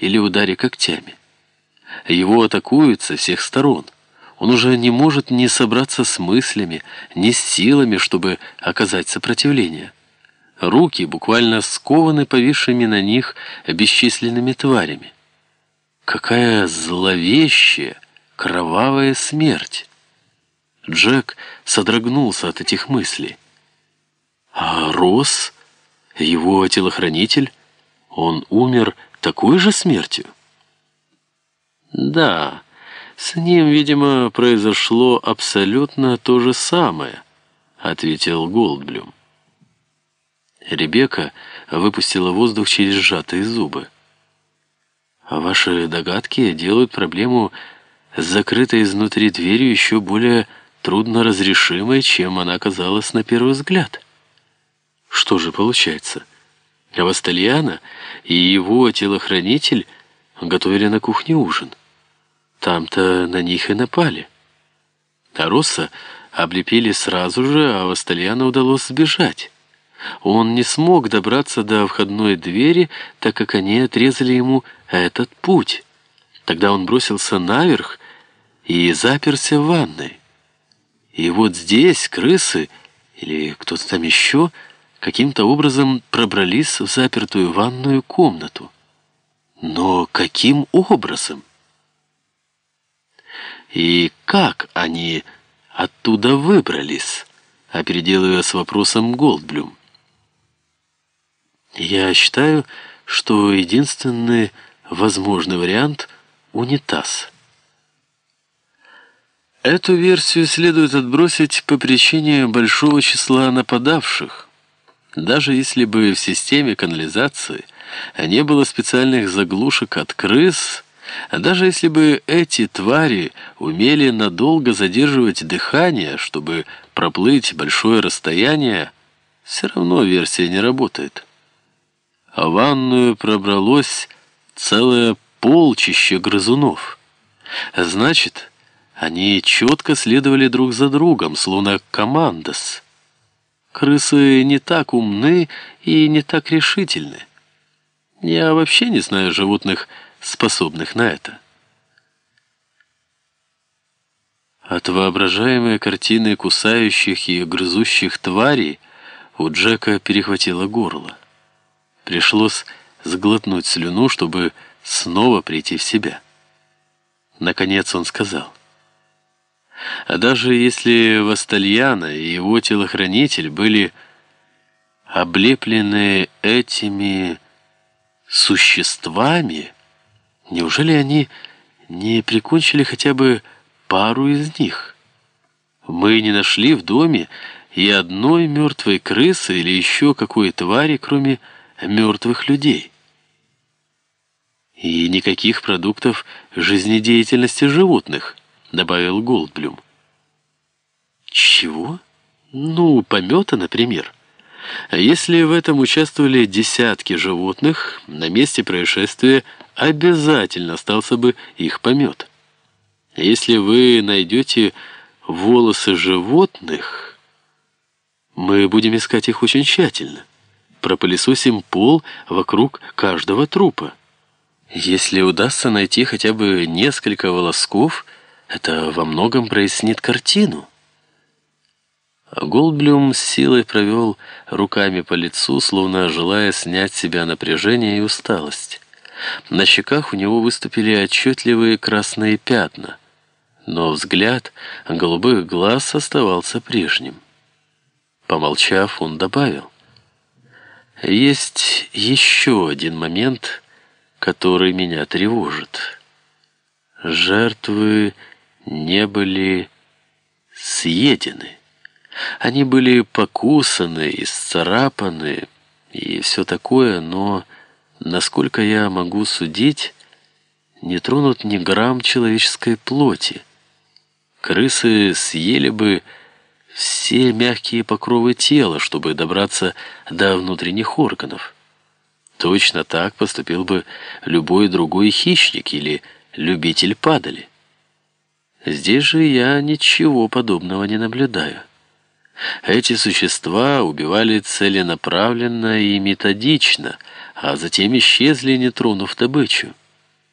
или ударе когтями. Его атакуют со всех сторон. Он уже не может ни собраться с мыслями, ни с силами, чтобы оказать сопротивление. Руки буквально скованы повисшими на них бесчисленными тварями. Какая зловещая, кровавая смерть! Джек содрогнулся от этих мыслей. А Росс, его телохранитель, он умер такой же смертью? Да, с ним, видимо, произошло абсолютно то же самое, ответил Голдблюм. Ребекка выпустила воздух через сжатые зубы. А ваши догадки делают проблему с закрытой изнутри дверью еще более трудно разрешимой, чем она казалась на первый взгляд. Что же получается? Авастальяна и его телохранитель готовили на кухне ужин. Там-то на них и напали. А Росса облепили сразу же, а Авастальяна удалось сбежать. Он не смог добраться до входной двери, так как они отрезали ему этот путь. Тогда он бросился наверх и заперся в ванной. И вот здесь крысы или кто-то там еще каким-то образом пробрались в запертую ванную комнату. Но каким образом? И как они оттуда выбрались? Опередил с вопросом Голдблюм. Я считаю, что единственный возможный вариант — унитаз. Эту версию следует отбросить по причине большого числа нападавших. Даже если бы в системе канализации не было специальных заглушек от крыс, даже если бы эти твари умели надолго задерживать дыхание, чтобы проплыть большое расстояние, все равно версия не работает а в ванную пробралось целое полчище грызунов. Значит, они четко следовали друг за другом, словно командос. Крысы не так умны и не так решительны. Я вообще не знаю животных, способных на это. От воображаемой картины кусающих и грызущих тварей у Джека перехватило горло. Пришлось сглотнуть слюну, чтобы снова прийти в себя. Наконец он сказал. А даже если Вастальяна и его телохранитель были облеплены этими существами, неужели они не прикончили хотя бы пару из них? Мы не нашли в доме и одной мертвой крысы или еще какой твари, кроме мертвых людей. И никаких продуктов жизнедеятельности животных, добавил Голдблюм. Чего? Ну, помета, например. А если в этом участвовали десятки животных, на месте происшествия обязательно остался бы их помет. Если вы найдете волосы животных, мы будем искать их очень тщательно пропылесосим пол вокруг каждого трупа. Если удастся найти хотя бы несколько волосков, это во многом прояснит картину. Голдблюм с силой провел руками по лицу, словно желая снять с себя напряжение и усталость. На щеках у него выступили отчетливые красные пятна, но взгляд голубых глаз оставался прежним. Помолчав, он добавил. Есть еще один момент, который меня тревожит. Жертвы не были съедены. Они были покусаны, исцарапаны и все такое, но, насколько я могу судить, не тронут ни грамм человеческой плоти. Крысы съели бы все мягкие покровы тела, чтобы добраться до внутренних органов. Точно так поступил бы любой другой хищник или любитель падали. Здесь же я ничего подобного не наблюдаю. Эти существа убивали целенаправленно и методично, а затем исчезли, не тронув добычу.